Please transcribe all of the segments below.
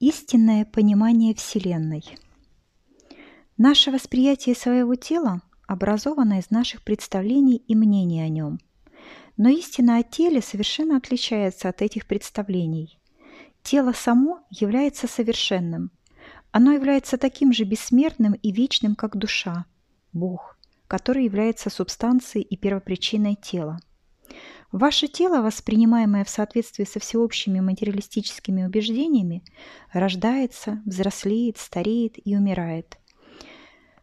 Истинное понимание Вселенной. Наше восприятие своего тела образовано из наших представлений и мнений о нем. Но истина о теле совершенно отличается от этих представлений. Тело само является совершенным. Оно является таким же бессмертным и вечным, как душа, Бог, который является субстанцией и первопричиной тела. Ваше тело, воспринимаемое в соответствии со всеобщими материалистическими убеждениями, рождается, взрослеет, стареет и умирает.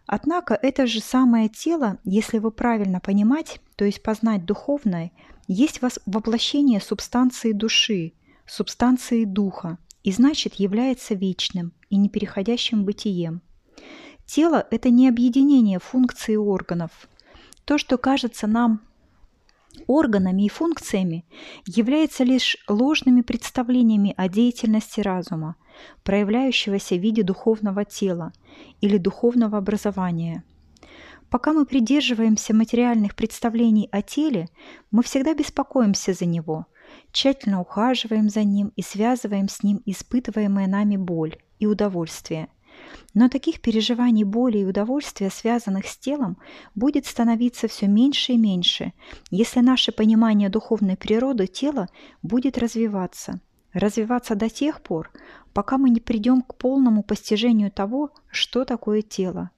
Однако это же самое тело, если его правильно понимать, то есть познать духовное, есть воплощение субстанции души, субстанции духа, и значит является вечным и непереходящим бытием. Тело – это не объединение функций и органов. То, что кажется нам органами и функциями, является лишь ложными представлениями о деятельности разума, проявляющегося в виде духовного тела или духовного образования. Пока мы придерживаемся материальных представлений о теле, мы всегда беспокоимся за него, тщательно ухаживаем за ним и связываем с ним испытываемая нами боль и удовольствие – но таких переживаний боли и удовольствия, связанных с телом, будет становиться все меньше и меньше, если наше понимание духовной природы тела будет развиваться. Развиваться до тех пор, пока мы не придем к полному постижению того, что такое тело.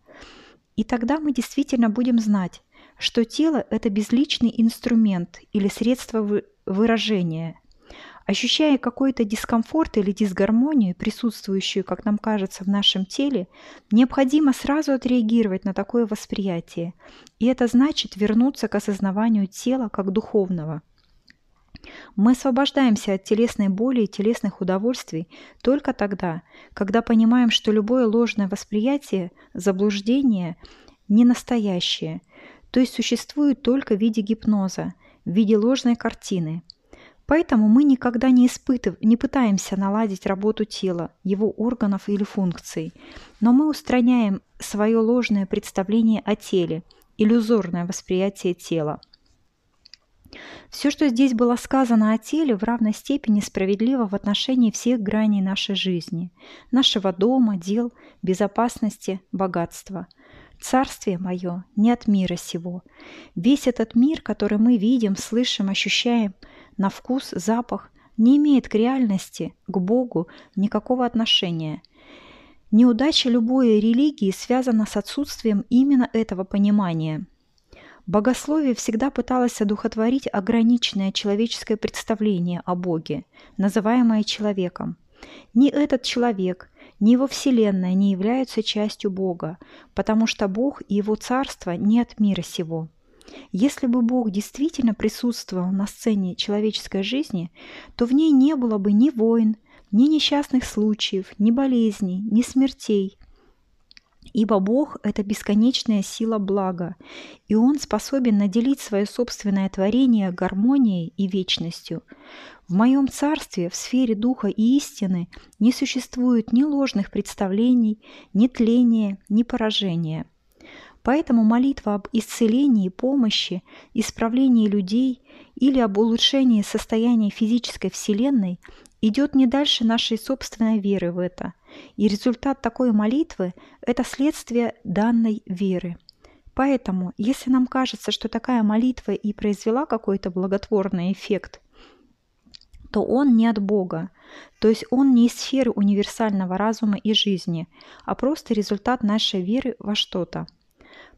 И тогда мы действительно будем знать, что тело – это безличный инструмент или средство выражения – Ощущая какой-то дискомфорт или дисгармонию, присутствующую, как нам кажется, в нашем теле, необходимо сразу отреагировать на такое восприятие. И это значит вернуться к осознаванию тела как духовного. Мы освобождаемся от телесной боли и телесных удовольствий только тогда, когда понимаем, что любое ложное восприятие, заблуждение не настоящее, то есть существует только в виде гипноза, в виде ложной картины – Поэтому мы никогда не испытыв, не пытаемся наладить работу тела, его органов или функций, но мы устраняем свое ложное представление о теле, иллюзорное восприятие тела. Все, что здесь было сказано о теле, в равной степени справедливо в отношении всех граней нашей жизни, нашего дома, дел, безопасности, богатства. Царствие мое не от мира сего. Весь этот мир, который мы видим, слышим, ощущаем – на вкус, запах не имеет к реальности, к Богу никакого отношения. Неудача любой религии связана с отсутствием именно этого понимания. Богословие всегда пыталось одухотворить ограниченное человеческое представление о Боге, называемое человеком. Ни этот человек, ни его Вселенная не являются частью Бога, потому что Бог и его Царство не от мира сего. Если бы Бог действительно присутствовал на сцене человеческой жизни, то в ней не было бы ни войн, ни несчастных случаев, ни болезней, ни смертей. Ибо Бог – это бесконечная сила блага, и Он способен наделить свое собственное творение гармонией и вечностью. В моем царстве, в сфере духа и истины, не существует ни ложных представлений, ни тления, ни поражения – Поэтому молитва об исцелении, помощи, исправлении людей или об улучшении состояния физической Вселенной идет не дальше нашей собственной веры в это. И результат такой молитвы – это следствие данной веры. Поэтому, если нам кажется, что такая молитва и произвела какой-то благотворный эффект, то он не от Бога, то есть он не из сферы универсального разума и жизни, а просто результат нашей веры во что-то –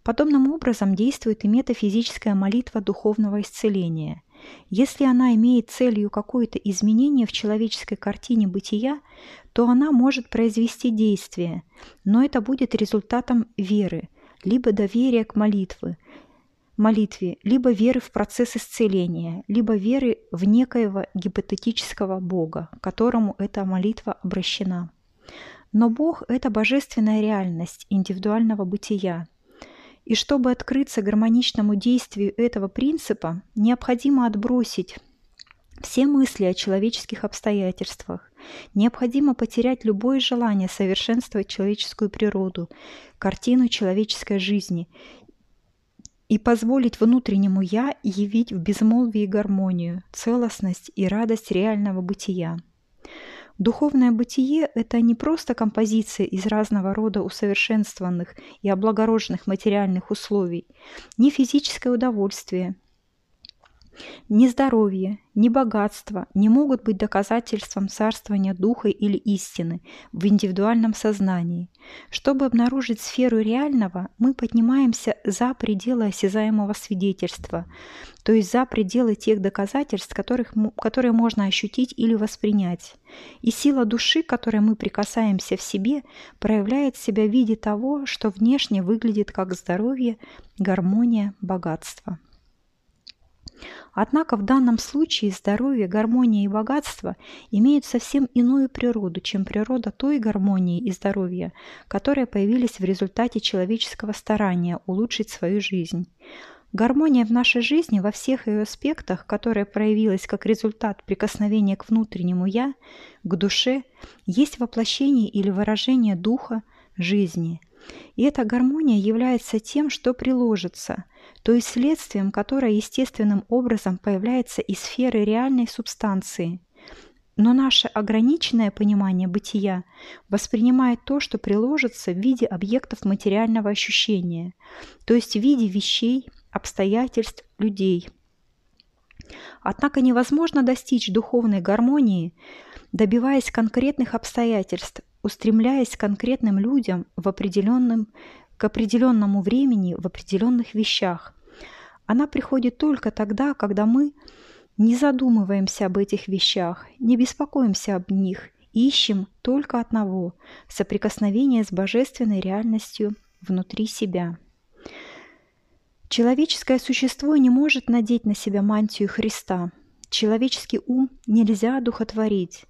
Подобным образом действует и метафизическая молитва духовного исцеления. Если она имеет целью какое-то изменение в человеческой картине бытия, то она может произвести действие, но это будет результатом веры, либо доверия к молитве, молитве, либо веры в процесс исцеления, либо веры в некоего гипотетического Бога, к которому эта молитва обращена. Но Бог – это божественная реальность индивидуального бытия, и чтобы открыться гармоничному действию этого принципа, необходимо отбросить все мысли о человеческих обстоятельствах. Необходимо потерять любое желание совершенствовать человеческую природу, картину человеческой жизни и позволить внутреннему «я» явить в безмолвии гармонию, целостность и радость реального бытия. Духовное бытие – это не просто композиция из разного рода усовершенствованных и облагороженных материальных условий, не физическое удовольствие, ни здоровье, ни богатство не могут быть доказательством царствования духа или истины в индивидуальном сознании. Чтобы обнаружить сферу реального, мы поднимаемся за пределы осязаемого свидетельства, то есть за пределы тех доказательств, которых, которые можно ощутить или воспринять. И сила души, которой мы прикасаемся в себе, проявляет себя в виде того, что внешне выглядит как здоровье, гармония, богатство. Однако в данном случае здоровье, гармония и богатство имеют совсем иную природу, чем природа той гармонии и здоровья, которые появились в результате человеческого старания улучшить свою жизнь. Гармония в нашей жизни во всех ее аспектах, которая проявилась как результат прикосновения к внутреннему «я», к душе, есть воплощение или выражение духа, жизни. И эта гармония является тем, что приложится, то есть следствием, которое естественным образом появляется из сферы реальной субстанции. Но наше ограниченное понимание бытия воспринимает то, что приложится в виде объектов материального ощущения, то есть в виде вещей, обстоятельств, людей. Однако невозможно достичь духовной гармонии, добиваясь конкретных обстоятельств, устремляясь к конкретным людям в определенном к определенному времени в определенных вещах. Она приходит только тогда, когда мы не задумываемся об этих вещах, не беспокоимся об них, ищем только одного – соприкосновение с божественной реальностью внутри себя. Человеческое существо не может надеть на себя мантию Христа. Человеческий ум нельзя одухотворить.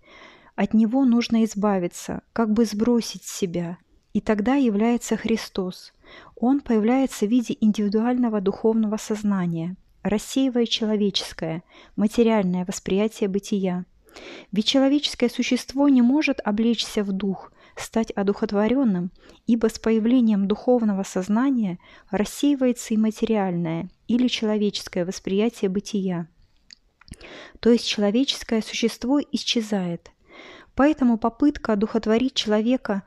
От него нужно избавиться, как бы сбросить себя – и тогда является Христос. Он появляется в виде индивидуального духовного сознания, рассеивая человеческое, материальное восприятие бытия. Ведь человеческое существо не может облечься в дух, стать одухотворенным, ибо с появлением духовного сознания рассеивается и материальное или человеческое восприятие бытия. То есть человеческое существо исчезает. Поэтому попытка одухотворить человека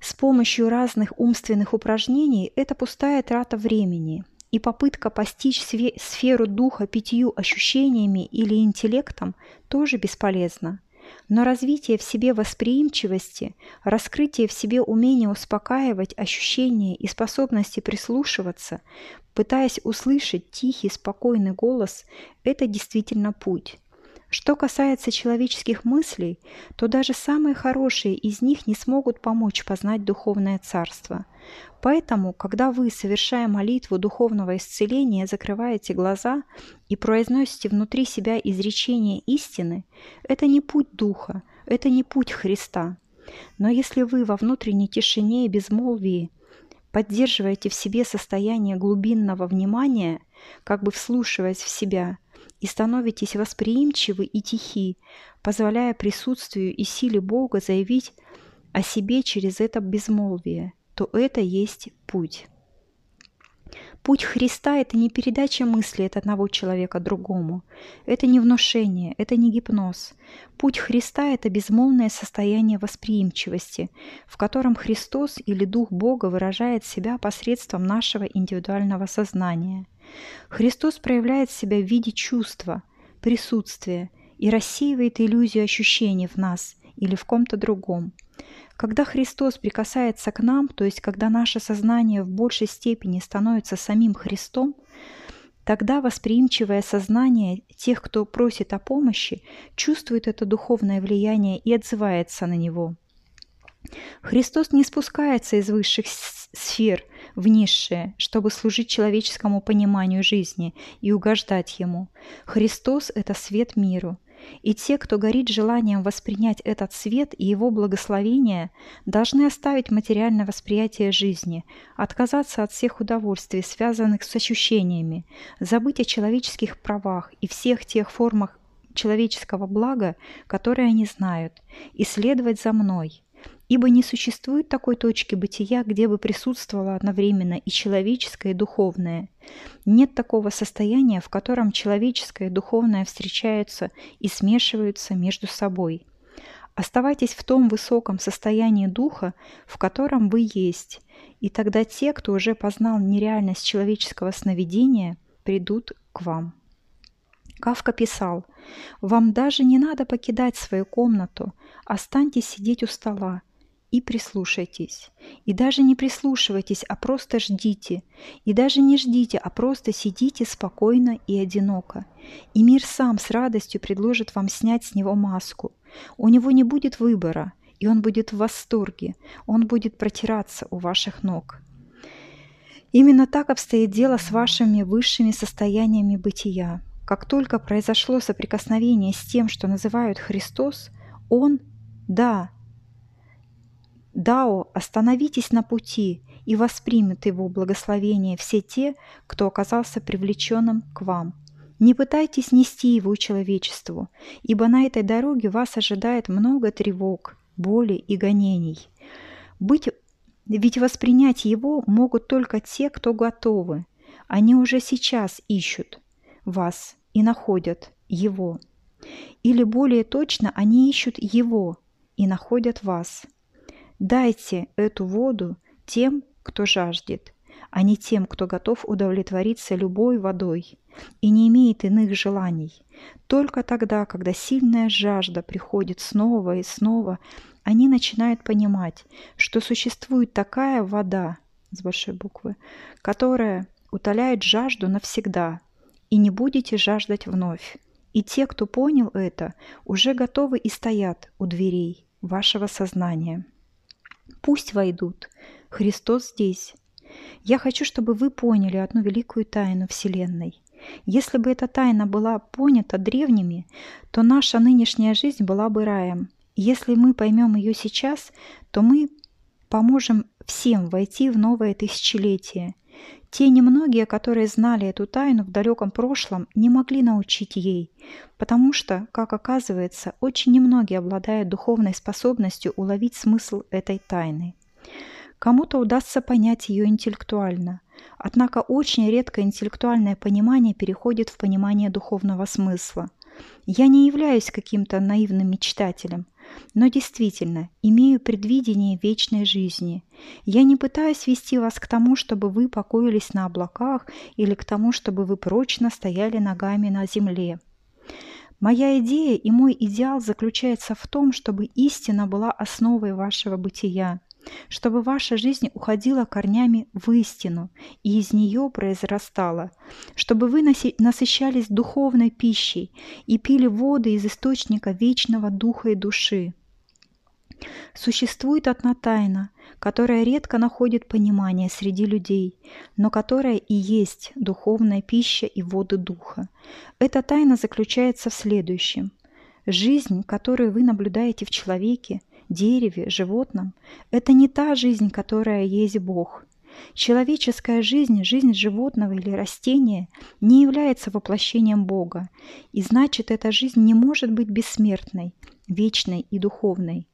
с помощью разных умственных упражнений это пустая трата времени, и попытка постичь сферу духа пятью ощущениями или интеллектом тоже бесполезна. Но развитие в себе восприимчивости, раскрытие в себе умения успокаивать ощущения и способности прислушиваться, пытаясь услышать тихий, спокойный голос, это действительно путь. Что касается человеческих мыслей, то даже самые хорошие из них не смогут помочь познать духовное царство. Поэтому, когда вы, совершая молитву духовного исцеления, закрываете глаза и произносите внутри себя изречение истины, это не путь Духа, это не путь Христа. Но если вы во внутренней тишине и безмолвии поддерживаете в себе состояние глубинного внимания, как бы вслушиваясь в себя – и становитесь восприимчивы и тихи, позволяя присутствию и силе Бога заявить о себе через это безмолвие, то это есть путь. Путь Христа – это не передача мысли от одного человека другому. Это не внушение, это не гипноз. Путь Христа – это безмолвное состояние восприимчивости, в котором Христос или Дух Бога выражает себя посредством нашего индивидуального сознания. Христос проявляет себя в виде чувства, присутствия и рассеивает иллюзию ощущений в нас или в ком-то другом – когда Христос прикасается к нам, то есть когда наше сознание в большей степени становится самим Христом, тогда восприимчивое сознание тех, кто просит о помощи, чувствует это духовное влияние и отзывается на него. Христос не спускается из высших сфер в низшие, чтобы служить человеческому пониманию жизни и угождать Ему. Христос – это свет миру – и те, кто горит желанием воспринять этот свет и его благословение, должны оставить материальное восприятие жизни, отказаться от всех удовольствий, связанных с ощущениями, забыть о человеческих правах и всех тех формах человеческого блага, которые они знают, и следовать за мной – ибо не существует такой точки бытия, где бы присутствовало одновременно и человеческое, и духовное. Нет такого состояния, в котором человеческое и духовное встречаются и смешиваются между собой. Оставайтесь в том высоком состоянии духа, в котором вы есть, и тогда те, кто уже познал нереальность человеческого сновидения, придут к вам. Кавка писал, «Вам даже не надо покидать свою комнату, останьтесь сидеть у стола и прислушайтесь. И даже не прислушивайтесь, а просто ждите. И даже не ждите, а просто сидите спокойно и одиноко. И мир сам с радостью предложит вам снять с него маску. У него не будет выбора, и он будет в восторге. Он будет протираться у ваших ног. Именно так обстоит дело с вашими высшими состояниями бытия. Как только произошло соприкосновение с тем, что называют Христос, Он, да, Дао, остановитесь на пути и воспримет его благословение все те, кто оказался привлеченным к вам. Не пытайтесь нести его человечеству, ибо на этой дороге вас ожидает много тревог, боли и гонений. Быть, ведь воспринять его могут только те, кто готовы. Они уже сейчас ищут вас и находят его. Или более точно, они ищут его и находят вас. Дайте эту воду тем, кто жаждет, а не тем, кто готов удовлетвориться любой водой и не имеет иных желаний. Только тогда, когда сильная жажда приходит снова и снова, они начинают понимать, что существует такая вода с большой буквы, которая утоляет жажду навсегда, и не будете жаждать вновь. И те, кто понял это, уже готовы и стоят у дверей вашего сознания. Пусть войдут. Христос здесь. Я хочу, чтобы вы поняли одну великую тайну Вселенной. Если бы эта тайна была понята древними, то наша нынешняя жизнь была бы раем. Если мы поймем ее сейчас, то мы поможем всем войти в новое тысячелетие. Те немногие, которые знали эту тайну в далеком прошлом, не могли научить ей, потому что, как оказывается, очень немногие обладают духовной способностью уловить смысл этой тайны. Кому-то удастся понять ее интеллектуально, однако очень редко интеллектуальное понимание переходит в понимание духовного смысла. Я не являюсь каким-то наивным мечтателем – но действительно имею предвидение вечной жизни. Я не пытаюсь вести вас к тому, чтобы вы покоились на облаках или к тому, чтобы вы прочно стояли ногами на земле. Моя идея и мой идеал заключается в том, чтобы истина была основой вашего бытия чтобы ваша жизнь уходила корнями в истину и из нее произрастала, чтобы вы насыщались духовной пищей и пили воды из источника вечного духа и души. Существует одна тайна, которая редко находит понимание среди людей, но которая и есть духовная пища и воды духа. Эта тайна заключается в следующем. Жизнь, которую вы наблюдаете в человеке, дереве, животном – это не та жизнь, которая есть Бог. Человеческая жизнь, жизнь животного или растения не является воплощением Бога, и значит, эта жизнь не может быть бессмертной, вечной и духовной.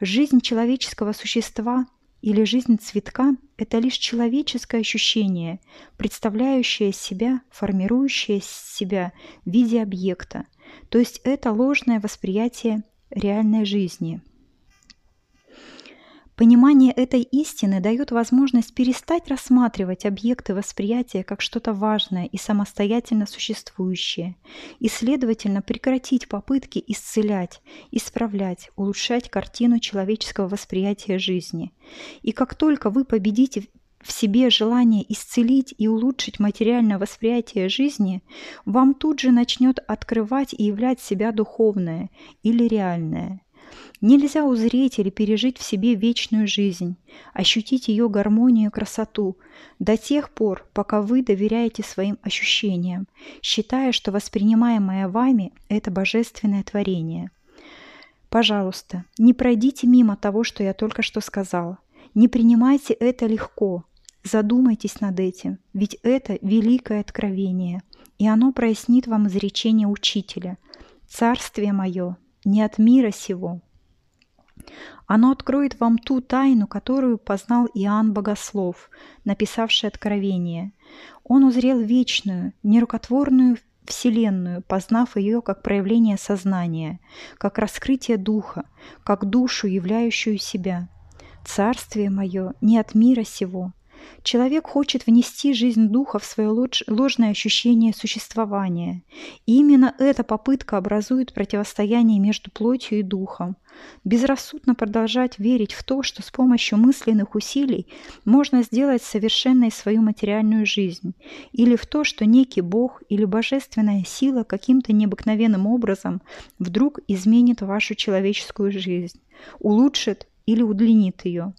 Жизнь человеческого существа или жизнь цветка – это лишь человеческое ощущение, представляющее себя, формирующее себя в виде объекта, то есть это ложное восприятие реальной жизни – Понимание этой истины дает возможность перестать рассматривать объекты восприятия как что-то важное и самостоятельно существующее, и, следовательно, прекратить попытки исцелять, исправлять, улучшать картину человеческого восприятия жизни. И как только вы победите в себе желание исцелить и улучшить материальное восприятие жизни, вам тут же начнет открывать и являть себя духовное или реальное – Нельзя узреть или пережить в себе вечную жизнь, ощутить ее гармонию и красоту до тех пор, пока вы доверяете своим ощущениям, считая, что воспринимаемое вами – это божественное творение. Пожалуйста, не пройдите мимо того, что я только что сказала. Не принимайте это легко. Задумайтесь над этим, ведь это великое откровение, и оно прояснит вам изречение учителя. «Царствие мое не от мира сего». Оно откроет вам ту тайну, которую познал Иоанн Богослов, написавший Откровение. Он узрел вечную, нерукотворную Вселенную, познав ее как проявление сознания, как раскрытие духа, как душу, являющую себя. Царствие мое не от мира сего, Человек хочет внести жизнь духа в свое ложное ощущение существования. И именно эта попытка образует противостояние между плотью и духом. Безрассудно продолжать верить в то, что с помощью мысленных усилий можно сделать совершенной свою материальную жизнь, или в то, что некий Бог или божественная сила каким-то необыкновенным образом вдруг изменит вашу человеческую жизнь, улучшит или удлинит ее.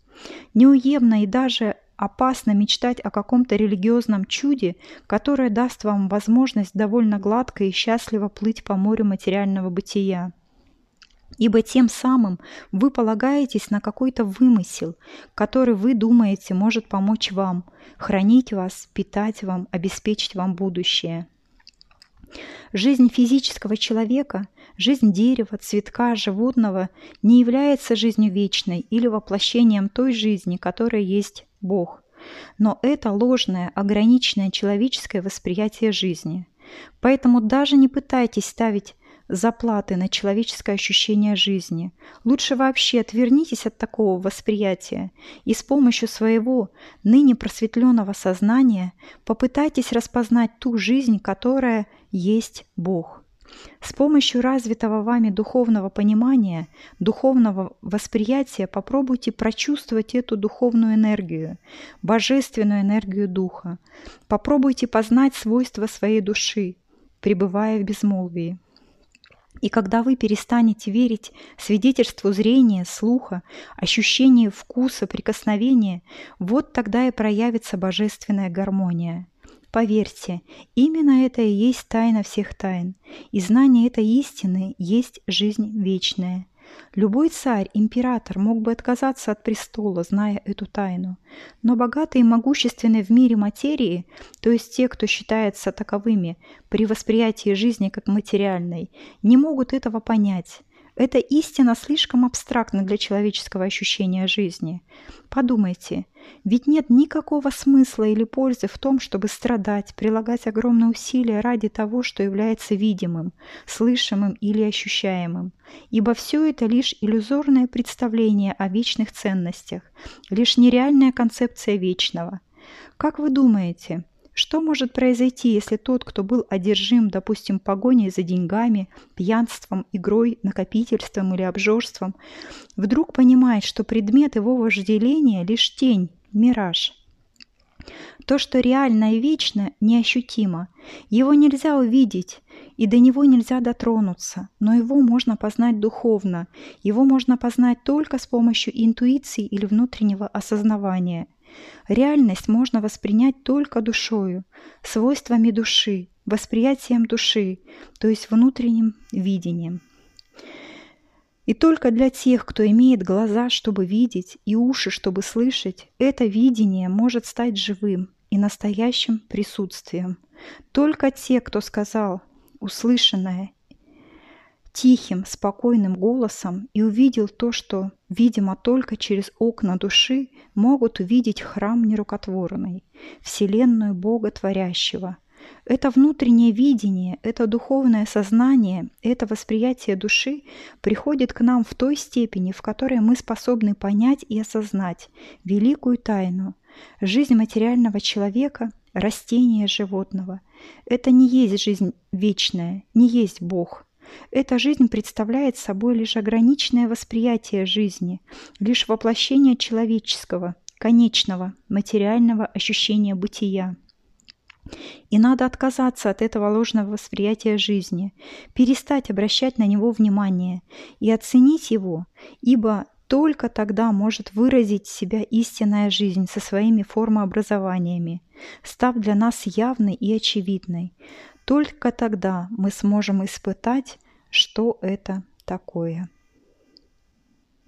Неуемно и даже опасно мечтать о каком-то религиозном чуде, которое даст вам возможность довольно гладко и счастливо плыть по морю материального бытия. Ибо тем самым вы полагаетесь на какой-то вымысел, который вы думаете может помочь вам, хранить вас, питать вам, обеспечить вам будущее. Жизнь физического человека, жизнь дерева, цветка, животного не является жизнью вечной или воплощением той жизни, которая есть Бог. Но это ложное, ограниченное человеческое восприятие жизни. Поэтому даже не пытайтесь ставить заплаты на человеческое ощущение жизни. Лучше вообще отвернитесь от такого восприятия и с помощью своего ныне просветленного сознания попытайтесь распознать ту жизнь, которая есть Бог. С помощью развитого вами духовного понимания, духовного восприятия попробуйте прочувствовать эту духовную энергию, божественную энергию духа. Попробуйте познать свойства своей души, пребывая в безмолвии. И когда вы перестанете верить свидетельству зрения, слуха, ощущению вкуса, прикосновения, вот тогда и проявится божественная гармония – Поверьте, именно это и есть тайна всех тайн, и знание этой истины есть жизнь вечная. Любой царь, император мог бы отказаться от престола, зная эту тайну. Но богатые и могущественные в мире материи, то есть те, кто считается таковыми при восприятии жизни как материальной, не могут этого понять. Эта истина слишком абстрактна для человеческого ощущения жизни. Подумайте, ведь нет никакого смысла или пользы в том, чтобы страдать, прилагать огромные усилия ради того, что является видимым, слышимым или ощущаемым. Ибо все это лишь иллюзорное представление о вечных ценностях, лишь нереальная концепция вечного. Как вы думаете, что может произойти, если тот, кто был одержим, допустим, погоней за деньгами, пьянством, игрой, накопительством или обжорством, вдруг понимает, что предмет его вожделения – лишь тень, мираж? То, что реально и вечно, неощутимо. Его нельзя увидеть, и до него нельзя дотронуться, но его можно познать духовно. Его можно познать только с помощью интуиции или внутреннего осознавания – Реальность можно воспринять только душою, свойствами души, восприятием души, то есть внутренним видением. И только для тех, кто имеет глаза, чтобы видеть, и уши, чтобы слышать, это видение может стать живым и настоящим присутствием. Только те, кто сказал услышанное тихим, спокойным голосом и увидел то, что, видимо, только через окна души могут увидеть храм нерукотворный, вселенную Бога Творящего. Это внутреннее видение, это духовное сознание, это восприятие души приходит к нам в той степени, в которой мы способны понять и осознать великую тайну. Жизнь материального человека, растения, животного – это не есть жизнь вечная, не есть Бог – эта жизнь представляет собой лишь ограниченное восприятие жизни, лишь воплощение человеческого, конечного, материального ощущения бытия. И надо отказаться от этого ложного восприятия жизни, перестать обращать на него внимание и оценить его, ибо только тогда может выразить себя истинная жизнь со своими формообразованиями, став для нас явной и очевидной. Только тогда мы сможем испытать, что это такое.